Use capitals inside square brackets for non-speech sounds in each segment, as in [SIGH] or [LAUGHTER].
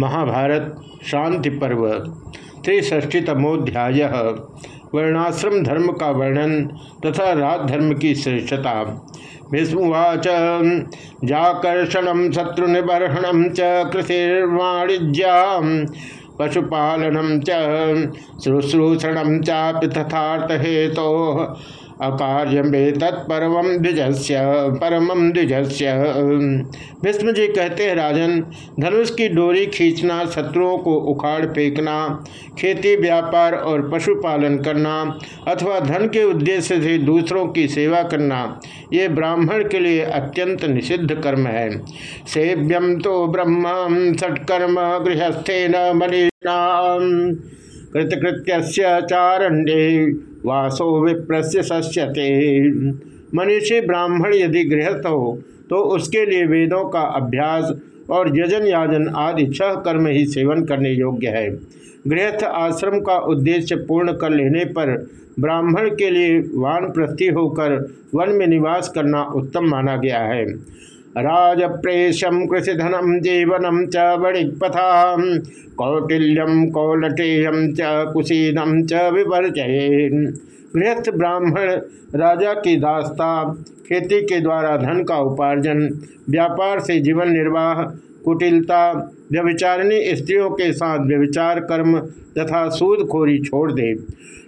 महाभारत शांति पर्व त्रिष्ठीतमोध्याय वर्णाश्रम धर्म का वर्णन तथा राजधर्म की श्रेष्ठता। भीष्मवाच जाकर्षण शत्रु निबर्हण च पशुपालनम च शुश्रूषण चापि तथार्थ हेतो। अकार्य में तत्परम द्विजस्य परमम द्विजस्य। भीष्म जी कहते हैं, राजन, धनुष की डोरी खींचना, शत्रुओं को उखाड़ फेंकना, खेती, व्यापार और पशुपालन करना, अथवा धन के उद्देश्य से दूसरों की सेवा करना, ये ब्राह्मण के लिए अत्यंत निषिद्ध कर्म है। सेव्यम तो ब्रह्म, सत्कर्म गृहस्थे न मनीषा कृतकृत्य वासो विप्रस्य सस्यते। मनुष्य ब्राह्मण यदि गृहस्थ हो तो उसके लिए वेदों का अभ्यास और यजन याजन आदि छह कर्म ही सेवन करने योग्य है। गृहस्थ आश्रम का उद्देश्य पूर्ण कर लेने पर ब्राह्मण के लिए वानप्रस्थी होकर वन में निवास करना उत्तम माना गया है। राजप्रेशम कृषिधनम जीवनम च वणिपथा कौटिल्यम कौलटेयम च कुशीनम च विवर्जय गृहस्थ ब्राह्मण राजा की दास्ता, खेती के द्वारा धन का उपार्जन, व्यापार से जीवन निर्वाह, कुटिलता व्यभिचारिणी स्त्रियों के साथ व्यभिचार कर्म तथा सूदखोरी छोड़ दे।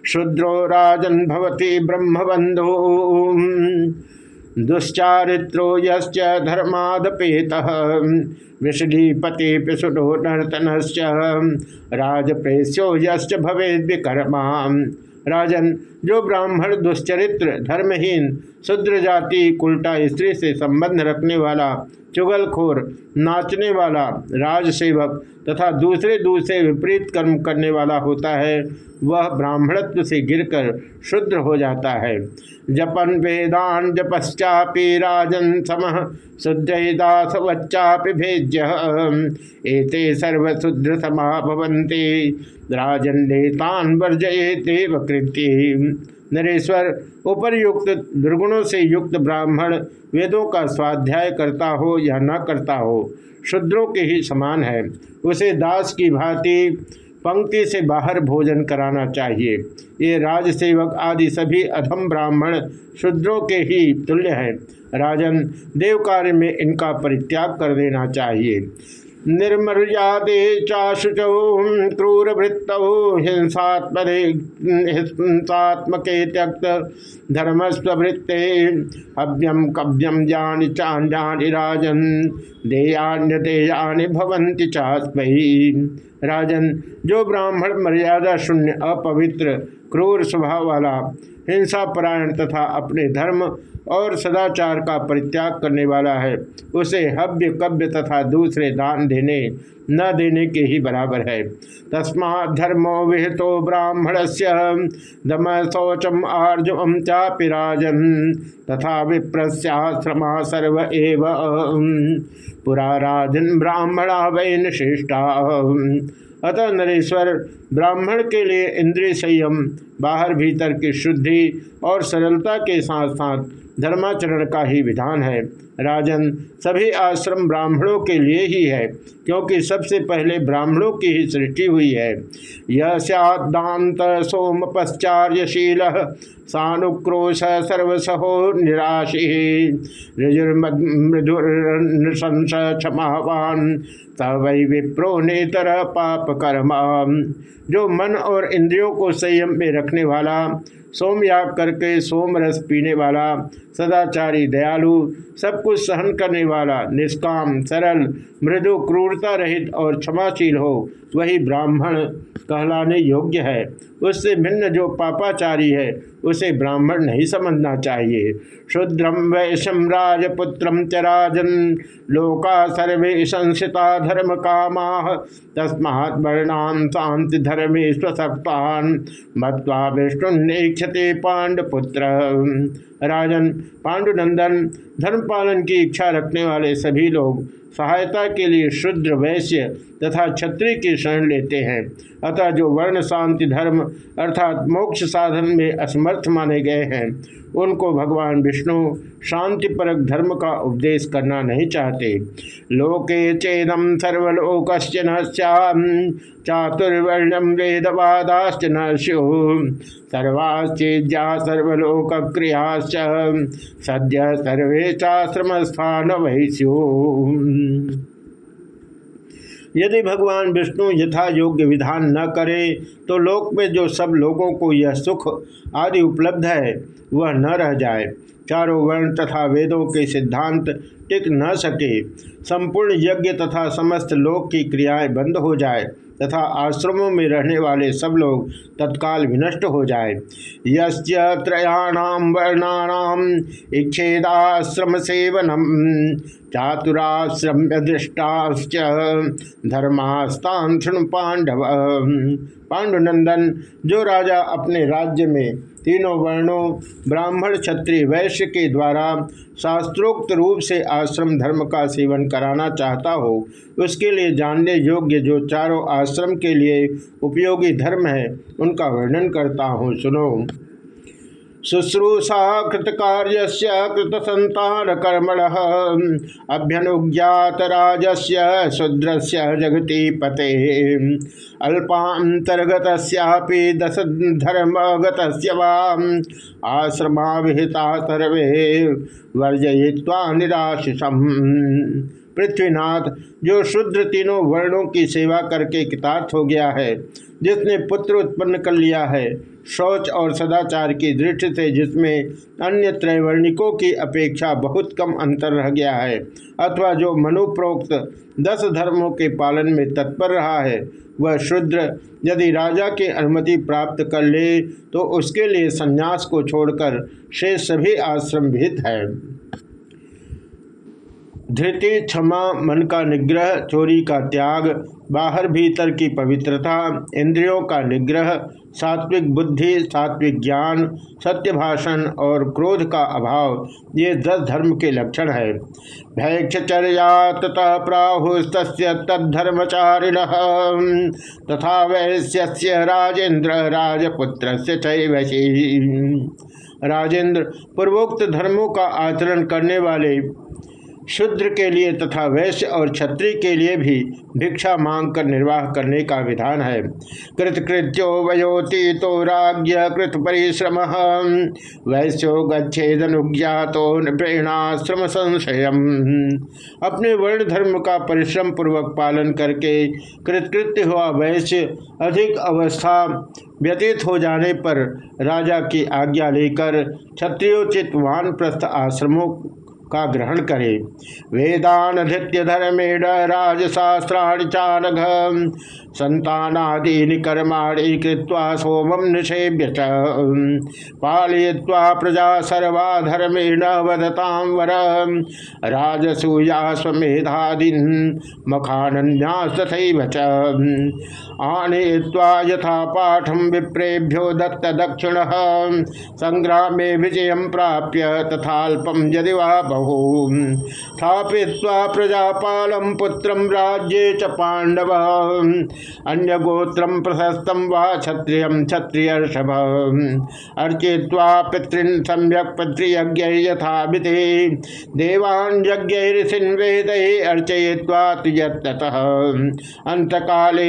शुद्रो राजन भवती ब्रह्मबंधु दुश्चारित्रो यश्च धर्मादपेत। विषधीपति पिशुडो नर्तन राजप्रेस्यो यश्च राजन, जो ब्राह्मण, दुश्चरित्र, धर्महीन शुद्र जाति कुलटा, स्त्री से संबंध रखने वाला चुगलखोर नाचने वाला राजसेवक तथा दूसरे दूसरे विपरीत कर्म करने वाला होता है, वह ब्राह्मणत्व से गिरकर शुद्र हो जाता है। जपन वेदान जपश्चापि राजन सम शुद्रदासवच्चापि भेज्य। एते सर्वशुद्र समा राजन लेतान वर्जये देव नरेश्वर, उपरयुक्त दुर्गुणों से युक्त ब्राह्मण, वेदों का स्वाध्याय करता हो या न करता हो, शुद्रों के ही समान है। उसे दास की भांति पंक्ति से बाहर भोजन कराना चाहिए। ये राजसेवक आदि सभी अधम ब्राह्मण शूद्रों के ही तुल्य हैं। राजन देव कार्य में इनका परित्याग कर देना चाहिए। निर्मर्यादे चाशुचौ क्रूरवृत्तौ हिंसात्मरे हिंसात्मके त्यक्त धर्मस्वृत्ते हव्यम कव्यम जानि चान्यानि राजन देयान्य देयानि भवन्ति चास्मयी राजन, जो ब्राह्मण मर्यादा शून्य अपवित्र, क्रूर स्वभाव वाला हिंसा परायण तथा अपने धर्म और सदाचार का परित्याग करने वाला है। उसे हव्य, कव्य तथा दूसरे दान देने, न देने के ही बराबर है। तस्मा धर्मो विहितो ब्राह्मण से दम शौचम आर्जवम चापि राजन, तथा विप्रश्रमा सर्व एव। पुरा राजन ब्राह्मणा वैन श्रेष्ठा अतः नरेश्वर ब्राह्मण के लिए इंद्रिय संयम, बाहर भीतर की शुद्धि और सरलता के साथ साथ धर्माचरण का ही विधान है। राजन सभी आश्रम ब्राह्मणों के लिए ही है, क्योंकि सबसे पहले ब्राह्मणों की ही सृष्टि हुई है। यह सोम पश्चार्यशील सानुक्रोश सर्वसहो निराशी। ऋजुर्मृदुर्नृशंस क्षमावान तवै विप्रो नेतर पाप कर्मा जो मन और इंद्रियों को संयम में रखने वाला सोमयाग करके सोम रस पीने वाला, सदाचारी दयालु, सब कुछ सहन करने वाला, निष्काम, सरल, मृदु, क्रूरता रहित और क्षमाशील हो, वही ब्राह्मण कहलाने योग्य है। उससे भिन्न जो पापाचारी है, उसे ब्राह्मण नहीं समझना चाहिए। शुद्रम वैशम राजपुत्र च राजन, लोका सर्वे संसिता धर्म काम, तस्मात् वर्णान शांति धर्मे स्वसक्तान मत्वा विष्णुक्षते पांडपुत्र राजन, पांडुनंदन धर्म पालन की इच्छा रखने वाले सभी लोग सहायता के लिए शुद्र वैश्य तथा क्षत्रिय की शरण लेते हैं। अतः जो वर्ण शांति धर्म अर्थात मोक्ष साधन में असमर्थ माने गए हैं, उनको भगवान विष्णु शांति परक धर्म का उपदेश करना नहीं चाहते। लोके चेदम सर्वलोक न चातुर्वर्णम वेदवादाश्च न सर्वाश्चेज्या सर्वलोक क्रियाश्च सद्य सर्वे चाश्रम स्थान वैश्यु यदि भगवान विष्णु यथा योग्य विधान न करे तो लोक में जो सब लोगों को यह सुख आदि उपलब्ध है, वह न रह जाए। चारों वर्ण तथा वेदों के सिद्धांत टिक न सके। संपूर्ण यज्ञ तथा समस्त लोक की क्रियाएँ बंद हो जाए तथा आश्रमों में रहने वाले सब लोग तत्काल विनष्ट हो जाए। यत्रयाणाम वर्णाणाम इच्छेदाश्रम सेवनम चातुराश्रम दृष्टाश्च धर्मास्तान पांडव। पांडुनंदन, जो राजा अपने राज्य में तीनों वर्णों ब्राह्मण क्षत्रिय वैश्य के द्वारा शास्त्रोक्त रूप से आश्रम धर्म का सेवन कराना चाहता हो, उसके लिए जानने योग्य जो चारों आश्रम के लिए उपयोगी धर्म है, उनका वर्णन करता हूँ। सुनो। शुश्रूषा कृत कार्य कृत संतान कर्मण अभ्यनुज्ञात राजस्य शूद्र से जगति पते अल्पांतर्गत दस धर्मगत आश्रमा विहिता सर्वे वर्जय्वा निराशिषम। पृथ्वीनाथ, जो शुद्र तीनों वर्णों की सेवा करके कितार्थ हो गया है, जिसने पुत्र उत्पन्न कर लिया है शौच और सदाचार की दृष्टि से जिसमें अन्य त्रैवर्णिकों की अपेक्षा बहुत कम अंतर रह गया है, अथवा जो मनुप्रोक्त दस धर्मों के पालन में तत्पर रहा है, वह शुद्र यदि राजा की अनुमति प्राप्त कर ले तो उसके लिए संन्यास को छोड़कर शेष सभी आश्रम भीत है। धृति, क्षमा, मन का निग्रह, चोरी का त्याग, बाहर भीतर की पवित्रता, इंद्रियों का निग्रह सात्विक बुद्धि, सात्विक ज्ञान, सत्य भाषण और क्रोध का अभाव, ये दस धर्म के लक्षण है। भैक्षचर्या तथा प्राहुस्त तद्धर्मचारिण, तथा वैश्य राजेन्द्र राजपुत्र से राजेंद्र पूर्वोक्त धर्मों का आचरण करने वाले शुद्र के लिए तथा वैश्य और क्षत्रिय के लिए भी भिक्षा मांग कर निर्वाह करने का विधान है। कृतकृत्यो वयोति तो राज्य कृत परिश्रम। वैश्यो गच्छेदनुज्ञातो प्रेरणाश्रम संशय अपने वर्ण धर्म का परिश्रम पूर्वक पालन करके कृतकृत्य हुआ वैश्य अधिक अवस्था व्यतीत हो जाने पर राजा की आज्ञा लेकर क्षत्रियोचित वानप्रस्थ आश्रमों का ग्रहण करे। वेदान धृत्य धर्मेण राजशास्त्राणि चानघ संतानादीनि कर्माणि कृत्वा सोमम निषेव्य पालय्वा प्रजा सर्वा धर्मेण वदतां वर। राजसूया मखानन्यास तथैव च। आनय्वा यथा पाठं विप्रेभ्यो दत्त दक्षिण संग्रामे विजय प्राप्य तथाल्पम यदि वा बहु स्थापित्वा प्रजापालम पुत्रम राज्ये च पांडव अन्य गोत्रम प्रशस्तम व क्षत्रिय क्षत्रियर्षभ। अर्चय्वा पितृन सम्यक पितृयज्ञ यथा देवान यज्ञ ऋषिन वेद अर्चय्वा ततः अंत काले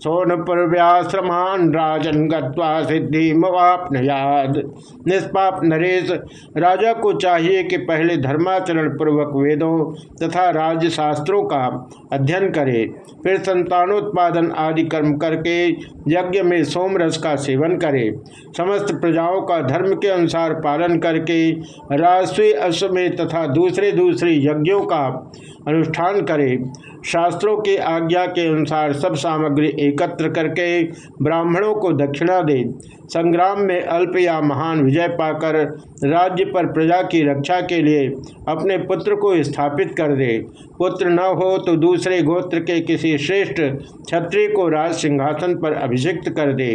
सोनपुर्व्याश्रमान राजन गत्वा निष्पाप नरेश, राजा को चाहिए कि पहले धर्माचरण पूर्वक वेदों तथा राज्य शास्त्रों का अध्ययन करे, फिर संतानोत्पादन आदि कर्म करके यज्ञ में सोमरस का सेवन करे। समस्त प्रजाओं का धर्म के अनुसार पालन करके राष्ट्रीय अश्वमेध तथा दूसरे दूसरे यज्ञों का अनुष्ठान करे। शास्त्रों की आज्ञा के अनुसार सब सामग्री एकत्र करके ब्राह्मणों को दक्षिणा दे। संग्राम में अल्प या महान विजय पाकर राज्य पर प्रजा की रक्षा के लिए अपने पुत्र को स्थापित कर दे। पुत्र न हो तो दूसरे गोत्र के किसी श्रेष्ठ क्षत्रिय को राज सिंहासन पर अभिषिक्त कर दे।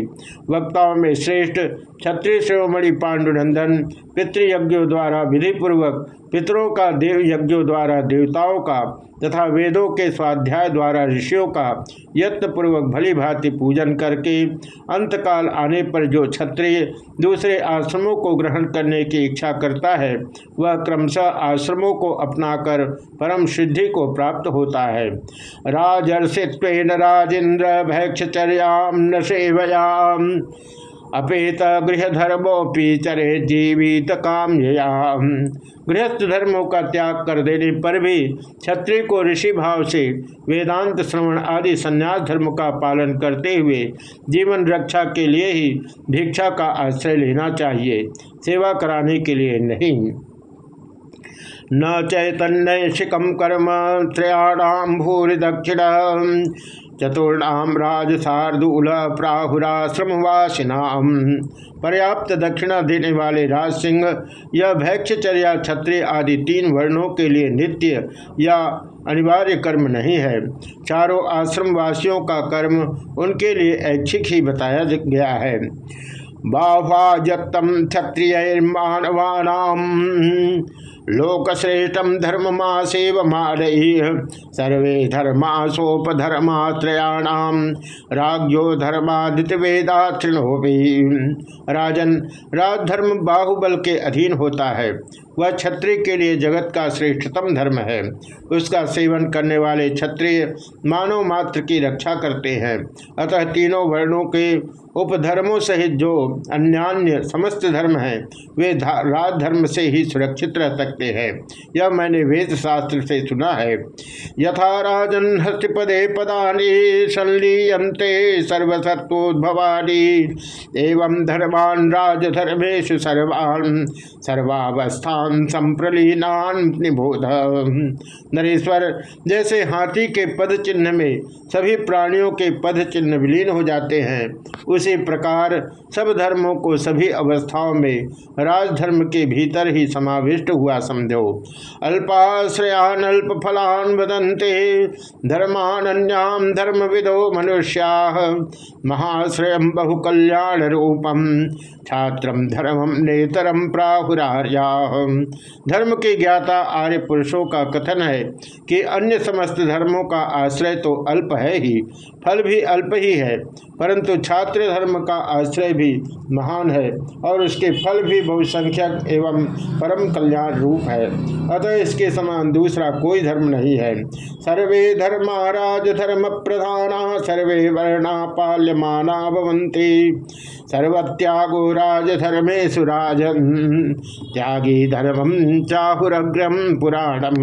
वक्ताओं में श्रेष्ठ क्षत्रिय शिरोमणि पांडुनंदन पितृयज्ञों द्वारा विधिपूर्वक पितरों का देव यज्ञों द्वारा देवताओं का तथा वेदों के स्वाध्याय द्वारा ऋषियों का यत्नपूर्वक भली भांति पूजन करके अंतकाल आने पर जो क्षत्रिय दूसरे आश्रमों को ग्रहण करने की इच्छा करता है, वह क्रमशः आश्रमों को अपनाकर परम सिद्धि को प्राप्त होता है। राजर्षित्व राजेन्द्र भैक्षचर्याम न सेवयाम। अपेत गृहधर्मोपि चरे जीवित काम गृहस्थ धर्मों का त्याग कर देने पर भी क्षत्रिय को ऋषि भाव से वेदांत श्रवण आदि संन्यास धर्म का पालन करते हुए जीवन रक्षा के लिए ही भिक्षा का आश्रय लेना चाहिए, सेवा कराने के लिए नहीं। न चैतन्य शिकम कर्म त्रयाणाम भूरि दक्षिण चतुर्णाम राज शार्दूल प्राहुराश्रमवासिनाम पर्याप्त दक्षिणा देने वाले राज सिंह या भैक्षचर्या क्षत्रिय आदि तीन वर्णों के लिए नित्य या अनिवार्य कर्म नहीं है। चारों आश्रम वासियों का कर्म उनके लिए ऐच्छिक ही बताया गया है। बाह्वाजत्तम क्षत्रिय लोकश्रेष्ठम धर्म मारही सर्वे धर्मासोपधर्मात्रयाणाम राज्यो राजो वेदा तृणोपी राजन, राजधर्म बाहुबल के अधीन होता है। वह क्षत्रिय के लिए जगत का श्रेष्ठतम धर्म है। उसका सेवन करने वाले क्षत्रिय मानव मात्र की रक्षा करते हैं। अतः तीनों वर्णों के उपधर्मों सहित जो अन्यान्य समस्त धर्म हैं, वे राजधर्म से ही सुरक्षित रह सकते हैं। यह मैंने वेद शास्त्र से सुना है। यथा राजन हस्तिपदे पदानी संलीयते सर्वसत्वोद्भवानी एवं धर्मान राजधर्मेशु सर्वान सर्वावस्थान संप्रलीनान निबोध। नरेश्वर, जैसे हाथी के पद चिन्ह में सभी प्राणियों के पद चिन्ह विलीन हो जाते हैं, उसी प्रकार सब धर्मों को सभी अवस्थाओं में राजधर्म के भीतर ही समाविष्ट हुआ समझो। अल्पाश्रयान अल्प फलान बदंते धर्मान्याम धर्म विदो मनुष्या, महाश्रय बहुकल्याण रूपम छात्रम धर्मम नेतरम प्राहुरार्या। धर्म के ज्ञाता आर्य पुरुषों का कथन है कि अन्य समस्त धर्मों का आश्रय तो अल्प है ही, फल भी अल्प ही है, परंतु छात्र धर्म का आश्रय भी महान है और उसके फल भी बहुसंख्यक एवं परम कल्याण रूप है। अतः इसके समान दूसरा कोई धर्म नहीं है। सर्वे धर्मा राज धर्म प्रधाना, सर्वे वर्णा पाल्यमाना भवंती सर्वत्यागो राजधर्मेशु राजन, त्यागी धर्मम चाहुरग्रम पुराणम।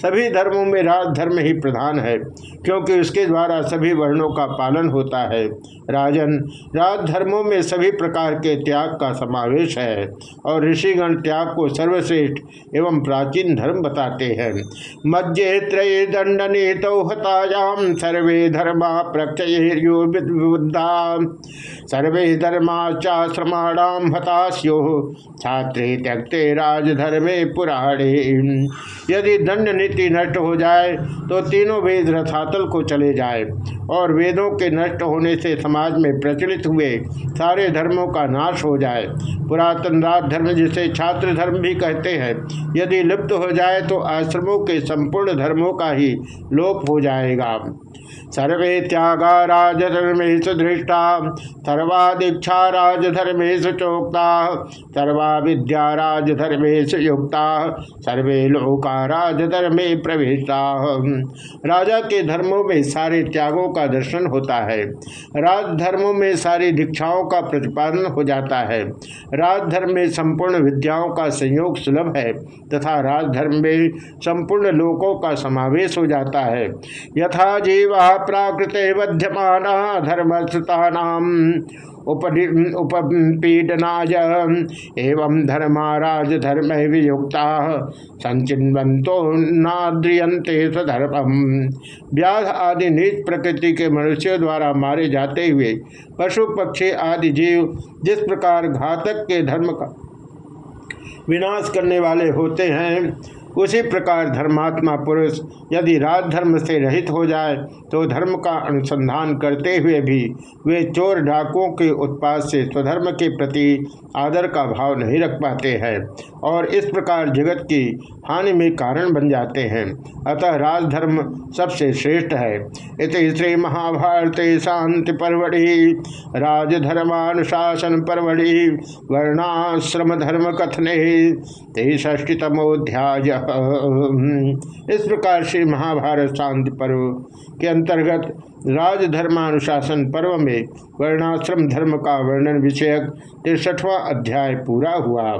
सभी धर्मों में राजधर्म ही प्रधान है, क्योंकि उसके द्वारा सभी वर्णों का पालन होता है। राजन राजधर्मों में सभी प्रकार के त्याग का समावेश है, और ऋषिगण त्याग को सर्वश्रेष्ठ एवं प्राचीन धर्म बताते हैं। मध्य त्रय दंडने तो हतायाम सर्वे धर्मा प्रक्षयुद्धा सर्वे धर्माचाश्रमाणाम हताश्यो, छात्रे त्यक्ते राजधर्मे पुराणे। यदि दंड नीति नष्ट हो जाए तो तीनों वेद रथातल को चले जाए। और वेदों के नष्ट होने से समाज में प्रचलित हुए सारे धर्मों का नाश हो जाए। पुरातन राज धर्म, जिसे छात्र धर्म भी कहते हैं, यदि लुप्त हो जाए तो आश्रमों के संपूर्ण धर्मों का ही लोप हो जाएगा। सर्वे त्यागा राजधर्मेश दृष्टा सर्वा दीक्षा राजधर्मेशु चोक्ता, सर्वा विद्या राजधर्मेशु युक्ता, सर्वे लोका राजधर्मे प्रवेशा राजा के धर्मों में सारे त्यागों का दर्शन होता है। राजधर्मों में सारी दीक्षाओं का प्रतिपादन हो जाता है। राजधर्म में संपूर्ण विद्याओं का संयोग सुलभ है तथा राजधर्म में संपूर्ण लोकों का समावेश हो जाता है। यथा जीवा प्राकृत बध्यमान धर्मस्था उपपीडनाय। एवं धर्माराज धर्म वियुक्ता संचिन्वंतो नाद्रियंते स्वधर्मम। व्याध आदि नीच प्रकृति के मनुष्यों द्वारा मारे जाते हुए पशु, पक्षी आदि जीव जिस प्रकार घातक के धर्म का विनाश करने वाले होते हैं उसी प्रकार धर्मात्मा पुरुष यदि राजधर्म से रहित हो जाए तो धर्म का अनुसंधान करते हुए भी वे चोर डाकुओं के उत्पाद से स्वधर्म के प्रति आदर का भाव नहीं रख पाते हैं और इस प्रकार जगत की हानि में कारण बन जाते हैं। अतः राजधर्म सबसे श्रेष्ठ है। इस श्री महाभारत शांति परवड़ी राजधर्मानुशासन परवड़ी, वर्णाश्रम धर्म कथने षष्टितमोध्याय [LAUGHS] इस प्रकार श्री महाभारत शांति पर्व के अंतर्गत राजधर्मानुशासन पर्व में वर्णाश्रम धर्म का वर्णन विषयक तिरसठवा अध्याय पूरा हुआ।